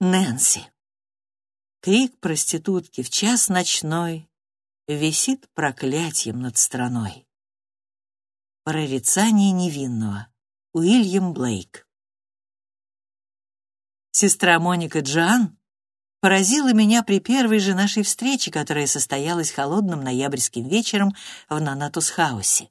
Нэнси. Крик проститутки в час ночной висит проклятием над страной. Прорицание невинного. Уильям Блейк. Сестра Моника Джоан поразила меня при первой же нашей встрече, которая состоялась холодным ноябрьским вечером в Нанатус-хаусе.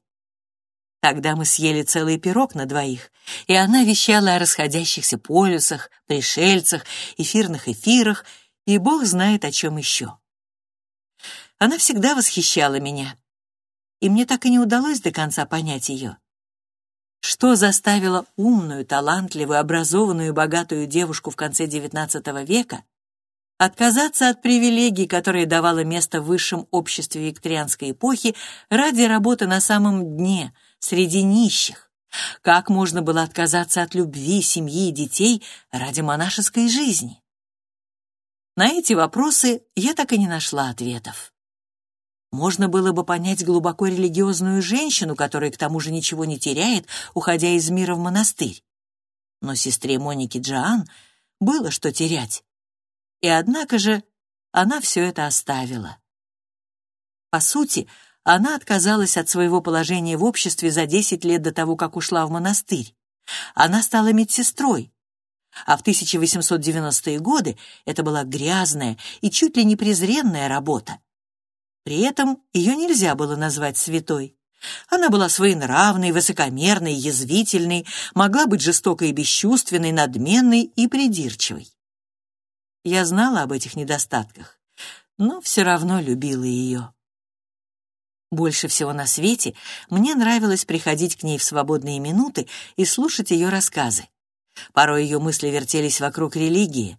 Тогда мы съели целый пирог на двоих, и она вещала о расходящихся полюсах, пришельцах, эфирных эфирах и бог знает о чем еще. Она всегда восхищала меня, и мне так и не удалось до конца понять ее. Что заставило умную, талантливую, образованную и богатую девушку в конце XIX века отказаться от привилегий, которые давало место в высшем обществе викторианской эпохи, ради работы на самом дне — среди нищих? Как можно было отказаться от любви, семьи и детей ради монашеской жизни? На эти вопросы я так и не нашла ответов. Можно было бы понять глубоко религиозную женщину, которая к тому же ничего не теряет, уходя из мира в монастырь. Но сестре Монике Джоан было что терять. И однако же она все это оставила. По сути, она отказалась от своего положения в обществе за 10 лет до того, как ушла в монастырь. Она стала медсестрой. А в 1890-е годы это была грязная и чуть ли не презренная работа. При этом ее нельзя было назвать святой. Она была своенравной, высокомерной, язвительной, могла быть жестокой и бесчувственной, надменной и придирчивой. Я знала об этих недостатках, но все равно любила ее. Больше всего на свете мне нравилось приходить к ней в свободные минуты и слушать ее рассказы. Порой ее мысли вертелись вокруг религии.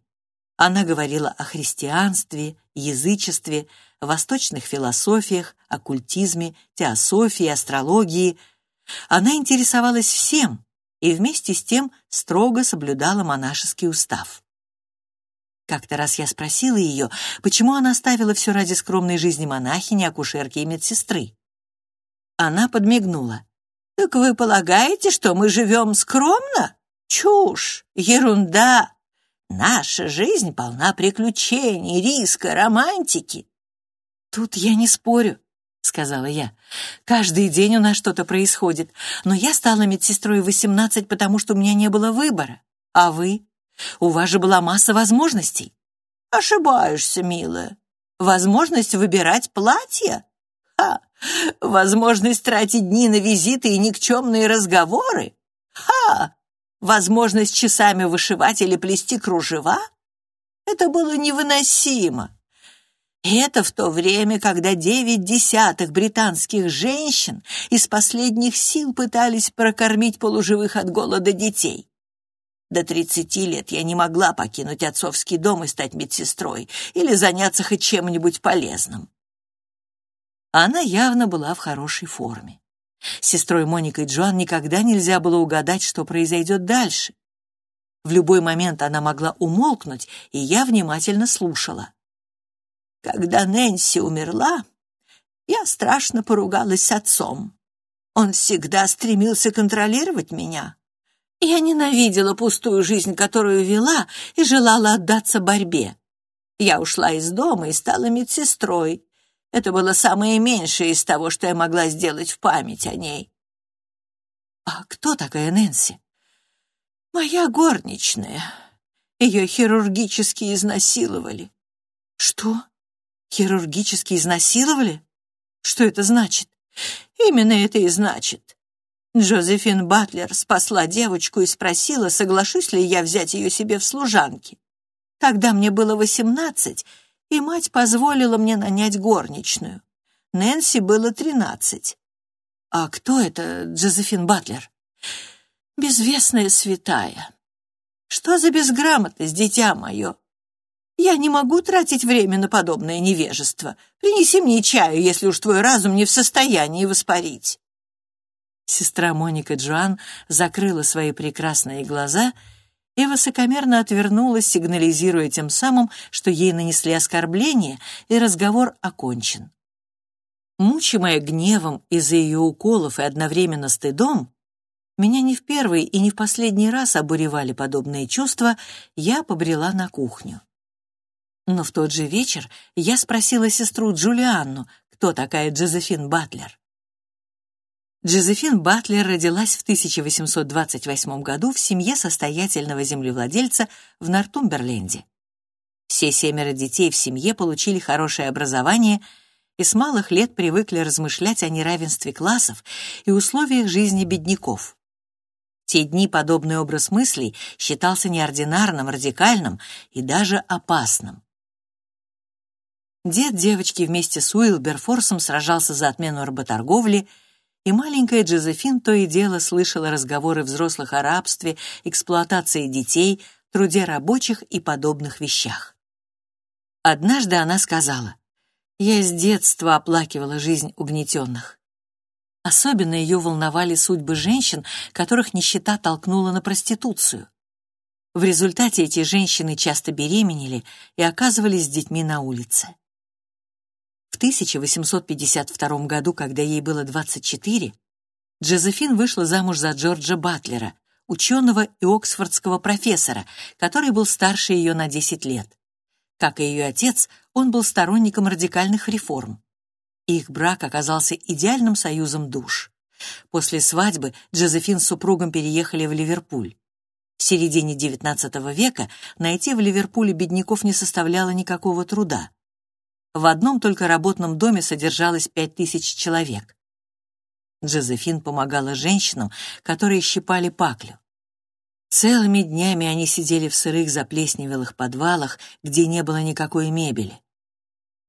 Она говорила о христианстве, язычестве, восточных философиях, оккультизме, теософии, астрологии. Она интересовалась всем и вместе с тем строго соблюдала монашеский устав. Как-то раз я спросила ее, почему она оставила все ради скромной жизни монахини, акушерки и медсестры. Она подмигнула. «Так вы полагаете, что мы живем скромно? Чушь, ерунда. Наша жизнь полна приключений, риска, романтики». «Тут я не спорю», — сказала я. «Каждый день у нас что-то происходит, но я стала медсестрой в восемнадцать, потому что у меня не было выбора. А вы?» У вас же была масса возможностей. Ошибаешься, милая. Возможность выбирать платье? Ха! Возможность тратить дни на визиты и никчемные разговоры? Ха! Возможность часами вышивать или плести кружева? Это было невыносимо. И это в то время, когда девять десятых британских женщин из последних сил пытались прокормить полуживых от голода детей. До тридцати лет я не могла покинуть отцовский дом и стать медсестрой или заняться хоть чем-нибудь полезным. Она явно была в хорошей форме. С сестрой Моникой Джоан никогда нельзя было угадать, что произойдет дальше. В любой момент она могла умолкнуть, и я внимательно слушала. Когда Нэнси умерла, я страшно поругалась с отцом. Он всегда стремился контролировать меня, я ненавидела пустую жизнь, которую вела, и желала отдаться борьбе. Я ушла из дома и стала медсестрой. Это было самое меньшее из того, что я могла сделать в память о ней. «А кто такая Нэнси?» «Моя горничная. Ее хирургически изнасиловали». «Что? Хирургически изнасиловали? Что это значит?» «Именно это и значит. Джозефин Батлер спасла девочку и спросила, соглашусь ли я взять ее себе в служанки. Тогда мне было восемнадцать, и мать позволила мне нанять горничную. Нэнси было тринадцать. А кто это Джозефин Батлер? Безвестная святая. Что за безграмотность, дитя мое? Я не могу тратить время на подобное невежество. Принеси мне чаю, если уж твой разум не в состоянии воспарить. Сестра Моника Джоан закрыла свои прекрасные глаза и высокомерно отвернулась, сигнализируя тем самым, что ей нанесли оскорбление, и разговор окончен. Мучимая гневом из-за ее уколов и одновременно стыдом, меня не в первый и не в последний раз обуревали подобные чувства, я побрела на кухню. Но в тот же вечер я спросила сестру Джулианну, кто такая Джозефин Батлер. Джозефин Батлер родилась в 1828 году в семье состоятельного землевладельца в Нортумберленде. Все семеро детей в семье получили хорошее образование и с малых лет привыкли размышлять о неравенстве классов и условиях жизни бедняков. В те дни подобный образ мыслей считался неординарным, радикальным и даже опасным. Дед девочки вместе с Уилберфорсом сражался за отмену работорговли, и маленькая Джозефин то и дело слышала разговоры взрослых о рабстве, эксплуатации детей, труде рабочих и подобных вещах. Однажды она сказала, «Я с детства оплакивала жизнь угнетенных». Особенно ее волновали судьбы женщин, которых нищета толкнула на проституцию. В результате эти женщины часто беременели и оказывались с детьми на улице. В 1852 году, когда ей было 24, Джозефин вышла замуж за Джорджа Батлера, ученого и оксфордского профессора, который был старше ее на 10 лет. Как и ее отец, он был сторонником радикальных реформ. Их брак оказался идеальным союзом душ. После свадьбы Джозефин с супругом переехали в Ливерпуль. В середине XIX века найти в Ливерпуле бедняков не составляло никакого труда. В одном только работном доме содержалось пять тысяч человек. Джозефин помогала женщинам, которые щипали паклю. Целыми днями они сидели в сырых заплесневелых подвалах, где не было никакой мебели.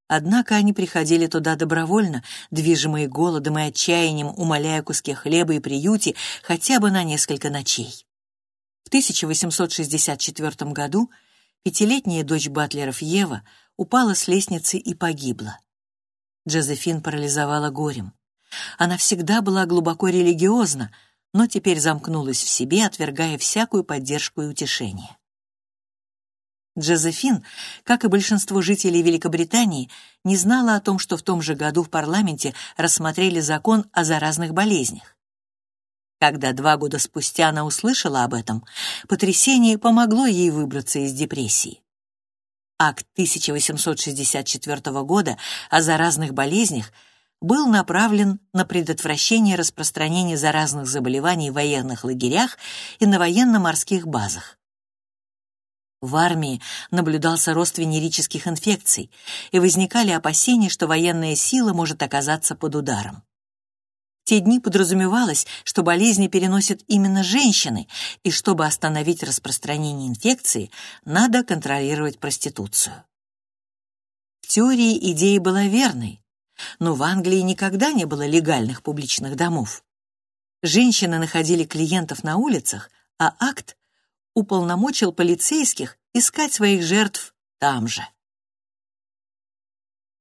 Однако они приходили туда добровольно, движимые голодом и отчаянием, умоляя куски хлеба и приюте хотя бы на несколько ночей. В 1864 году пятилетняя дочь Батлеров Ева упала с лестницы и погибла. Джозефин парализовала горем. Она всегда была глубоко религиозна, но теперь замкнулась в себе, отвергая всякую поддержку и утешение. Джозефин, как и большинство жителей Великобритании, не знала о том, что в том же году в парламенте рассмотрели закон о заразных болезнях. Когда два года спустя она услышала об этом, потрясение помогло ей выбраться из депрессии. Акт 1864 года о заразных болезнях был направлен на предотвращение распространения заразных заболеваний в военных лагерях и на военно-морских базах. В армии наблюдался рост венерических инфекций, и возникали опасения, что военная сила может оказаться под ударом те дни подразумевалось, что болезни переносят именно женщины, и чтобы остановить распространение инфекции, надо контролировать проституцию. В теории идея была верной, но в Англии никогда не было легальных публичных домов. Женщины находили клиентов на улицах, а акт уполномочил полицейских искать своих жертв там же.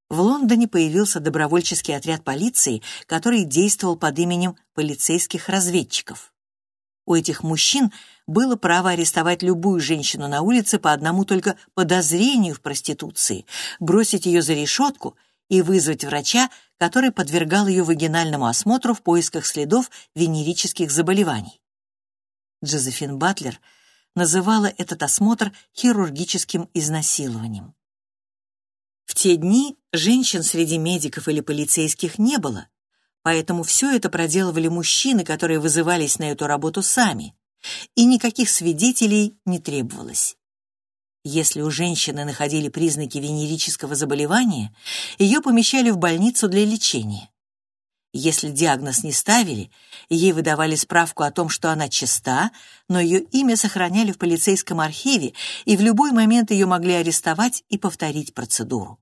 В Лондоне появился добровольческий отряд полиции, который действовал под именем полицейских разведчиков. У этих мужчин было право арестовать любую женщину на улице по одному только подозрению в проституции, бросить ее за решетку и вызвать врача, который подвергал ее вагинальному осмотру в поисках следов венерических заболеваний. Джозефин Батлер называла этот осмотр хирургическим изнасилованием. В те дни женщин среди медиков или полицейских не было, поэтому все это проделывали мужчины, которые вызывались на эту работу сами, и никаких свидетелей не требовалось. Если у женщины находили признаки венерического заболевания, ее помещали в больницу для лечения. Если диагноз не ставили, ей выдавали справку о том, что она чиста, но ее имя сохраняли в полицейском архиве, и в любой момент ее могли арестовать и повторить процедуру.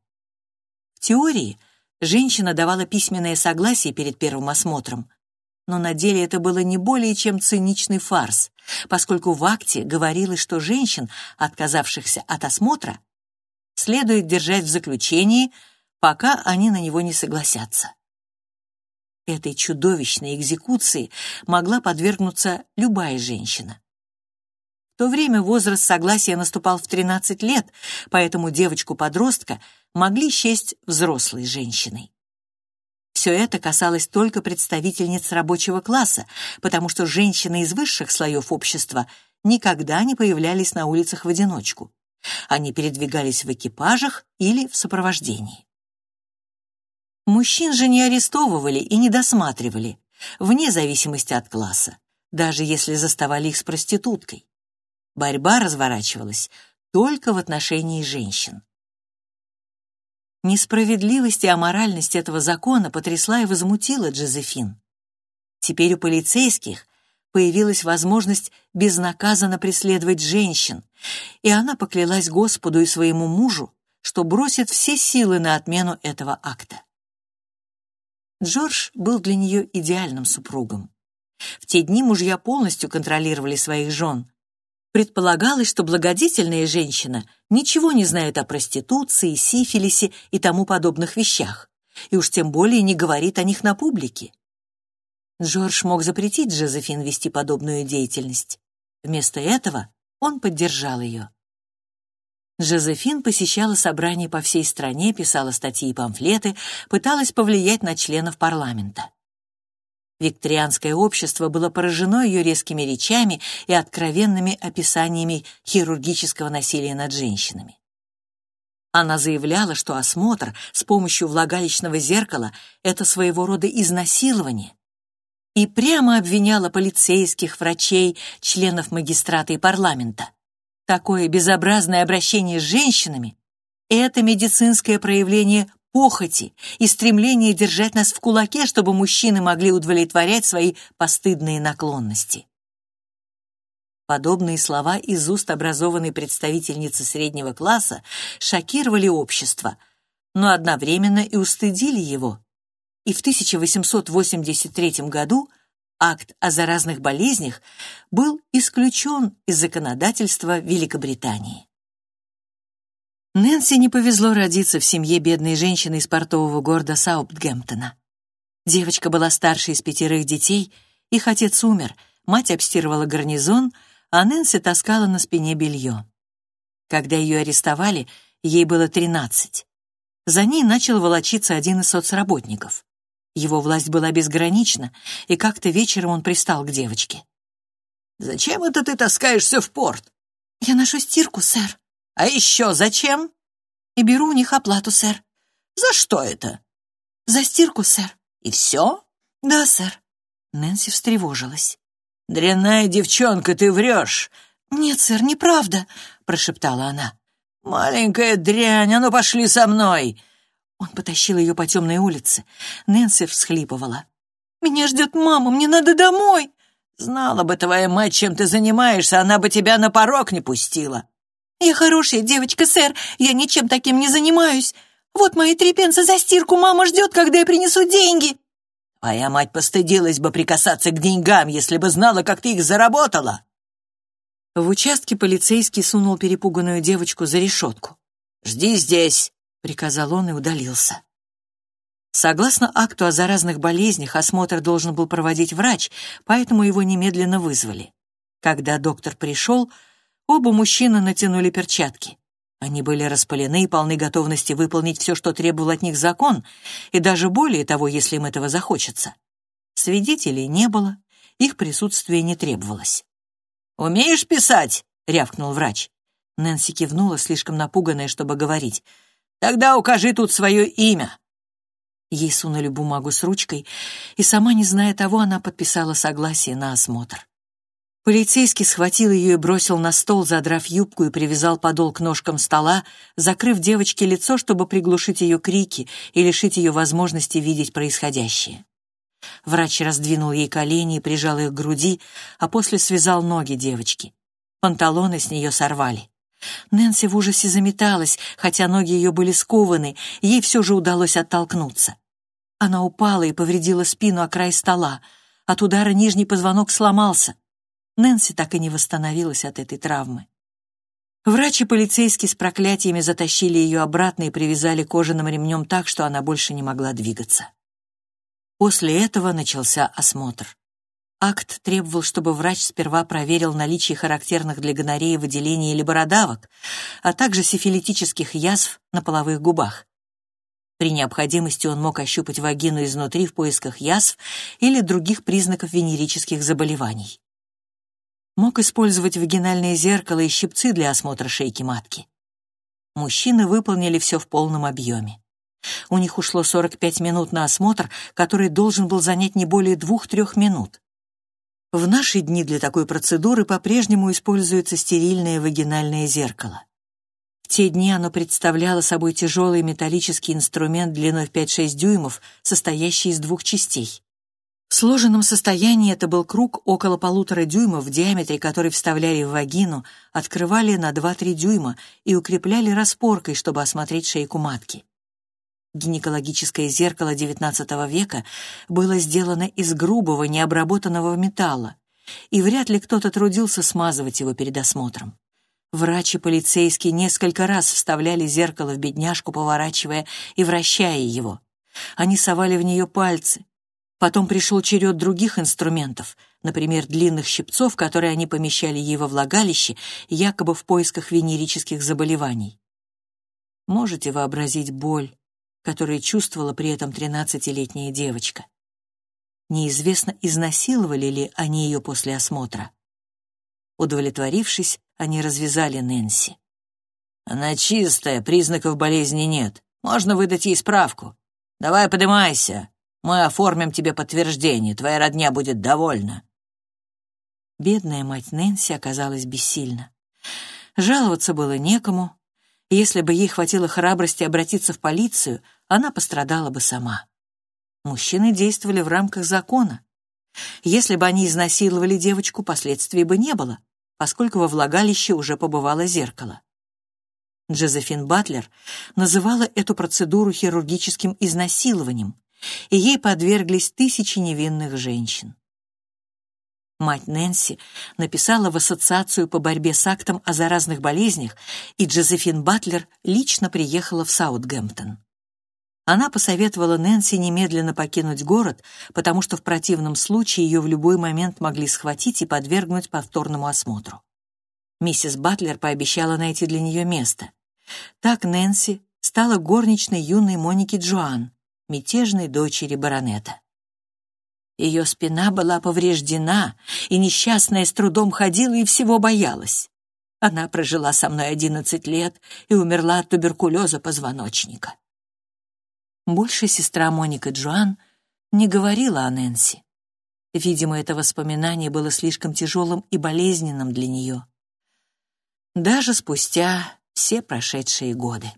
В теории женщина давала письменное согласие перед первым осмотром, но на деле это было не более чем циничный фарс, поскольку в акте говорилось, что женщин, отказавшихся от осмотра, следует держать в заключении, пока они на него не согласятся. Этой чудовищной экзекуции могла подвергнуться любая женщина. В то время возраст согласия наступал в 13 лет, поэтому девочку-подростка могли счесть взрослой женщиной. Все это касалось только представительниц рабочего класса, потому что женщины из высших слоев общества никогда не появлялись на улицах в одиночку. Они передвигались в экипажах или в сопровождении. Мужчин же не арестовывали и не досматривали, вне зависимости от класса, даже если заставали их с проституткой. Борьба разворачивалась только в отношении женщин. Несправедливость и аморальность этого закона потрясла и возмутила Джозефин. Теперь у полицейских появилась возможность безнаказанно преследовать женщин, и она поклялась Господу и своему мужу, что бросит все силы на отмену этого акта. Джордж был для нее идеальным супругом. В те дни мужья полностью контролировали своих жен. Предполагалось, что благодетельная женщина ничего не знает о проституции, сифилисе и тому подобных вещах, и уж тем более не говорит о них на публике. Джордж мог запретить Джозефин вести подобную деятельность. Вместо этого он поддержал ее. Жозефин посещала собрания по всей стране, писала статьи и памфлеты, пыталась повлиять на членов парламента. Викторианское общество было поражено ее резкими речами и откровенными описаниями хирургического насилия над женщинами. Она заявляла, что осмотр с помощью влагалищного зеркала — это своего рода изнасилование, и прямо обвиняла полицейских, врачей, членов магистрата и парламента. Такое безобразное обращение с женщинами — это медицинское проявление похоти и стремление держать нас в кулаке, чтобы мужчины могли удовлетворять свои постыдные наклонности. Подобные слова из уст образованной представительницы среднего класса шокировали общество, но одновременно и устыдили его. И в 1883 году акт о заразных болезнях был исключен из законодательства Великобритании. Нэнси не повезло родиться в семье бедной женщины из портового города Саутгемптона. Девочка была старшей из пятерых детей, их отец умер, мать обстирывала гарнизон, а Нэнси таскала на спине белье. Когда ее арестовали, ей было 13. За ней начал волочиться один из соцработников. Его власть была безгранична, и как-то вечером он пристал к девочке. «Зачем это ты таскаешься в порт?» «Я ношу стирку, сэр». «А еще зачем?» «И беру у них оплату, сэр». «За что это?» «За стирку, сэр». «И все?» «Да, сэр». Нэнси встревожилась. «Дрянная девчонка, ты врешь!» «Нет, сэр, неправда», — прошептала она. «Маленькая дрянь, а ну пошли со мной!» Он потащил ее по темной улице. Нэнси всхлипывала. «Меня ждет мама, мне надо домой!» «Знала бы твоя мать, чем ты занимаешься, она бы тебя на порог не пустила!» «Я хорошая девочка, сэр, я ничем таким не занимаюсь. Вот мои три пенса за стирку мама ждет, когда я принесу деньги!» «Твоя мать постыдилась бы прикасаться к деньгам, если бы знала, как ты их заработала!» В участке полицейский сунул перепуганную девочку за решетку. «Жди здесь!» Приказал он и удалился. Согласно акту о заразных болезнях, осмотр должен был проводить врач, поэтому его немедленно вызвали. Когда доктор пришел, оба мужчины натянули перчатки. Они были распалены и полны готовности выполнить все, что требовал от них закон, и даже более того, если им этого захочется. Свидетелей не было, их присутствие не требовалось. «Умеешь писать?» — рявкнул врач. Нэнси кивнула, слишком напуганная, чтобы говорить. Тогда укажи тут свое имя». Ей сунули бумагу с ручкой, и сама не зная того, она подписала согласие на осмотр. Полицейский схватил ее и бросил на стол, задрав юбку и привязал подол к ножкам стола, закрыв девочке лицо, чтобы приглушить ее крики и лишить ее возможности видеть происходящее. Врач раздвинул ей колени и прижал их к груди, а после связал ноги девочки. Панталоны с нее сорвали. Нэнси в ужасе заметалась, хотя ноги ее были скованы, ей все же удалось оттолкнуться. Она упала и повредила спину о край стола. От удара нижний позвонок сломался. Нэнси так и не восстановилась от этой травмы. Врач и полицейский с проклятиями затащили ее обратно и привязали кожаным ремнем так, что она больше не могла двигаться. После этого начался осмотр. Акт требовал, чтобы врач сперва проверил наличие характерных для гонореи выделений или бородавок, а также сифилитических язв на половых губах. При необходимости он мог ощупать вагину изнутри в поисках язв или других признаков венерических заболеваний. Мог использовать вагинальное зеркало и щипцы для осмотра шейки матки. Мужчины выполнили все в полном объеме. У них ушло 45 минут на осмотр, который должен был занять не более двух-трех минут. В наши дни для такой процедуры по-прежнему используется стерильное вагинальное зеркало. В те дни оно представляло собой тяжелый металлический инструмент длиной в 5-6 дюймов, состоящий из двух частей. В сложенном состоянии это был круг около полутора дюймов в диаметре, который вставляли в вагину, открывали на 2-3 дюйма и укрепляли распоркой, чтобы осмотреть шейку матки. Гинекологическое зеркало XIX века было сделано из грубого, необработанного металла, и вряд ли кто-то трудился смазывать его перед осмотром. Врач и полицейский несколько раз вставляли зеркало в бедняжку, поворачивая и вращая его. Они совали в нее пальцы. Потом пришел черед других инструментов, например, длинных щипцов, которые они помещали ей во влагалище, якобы в поисках венерических заболеваний. Можете вообразить боль, которое чувствовала при этом тринадцатилетняя девочка. Неизвестно, изнасиловали ли они ее после осмотра. Удовлетворившись, они развязали Нэнси. «Она чистая, признаков болезни нет. Можно выдать ей справку. Давай поднимайся. Мы оформим тебе подтверждение, твоя родня будет довольна». Бедная мать Нэнси оказалась бессильна. Жаловаться было некому. Если бы ей хватило храбрости обратиться в полицию, она пострадала бы сама. Мужчины действовали в рамках закона. Если бы они изнасиловали девочку, последствий бы не было, поскольку во влагалище уже побывало зеркало. Джозефин Батлер называла эту процедуру хирургическим изнасилованием, и ей подверглись тысячи невинных женщин. Мать Нэнси написала в Ассоциацию по борьбе с актом о заразных болезнях, и Джозефин Батлер лично приехала в Саутгемптон. Она посоветовала Нэнси немедленно покинуть город, потому что в противном случае ее в любой момент могли схватить и подвергнуть повторному осмотру. Миссис Батлер пообещала найти для нее место. Так Нэнси стала горничной юной Моники Джоан, мятежной дочери баронета. Ее спина была повреждена, и несчастная с трудом ходила и всего боялась. Она прожила со мной одиннадцать лет и умерла от туберкулеза позвоночника. Больше сестра Моника Джоан не говорила о Нэнси. Видимо, это воспоминание было слишком тяжелым и болезненным для нее. Даже спустя все прошедшие годы.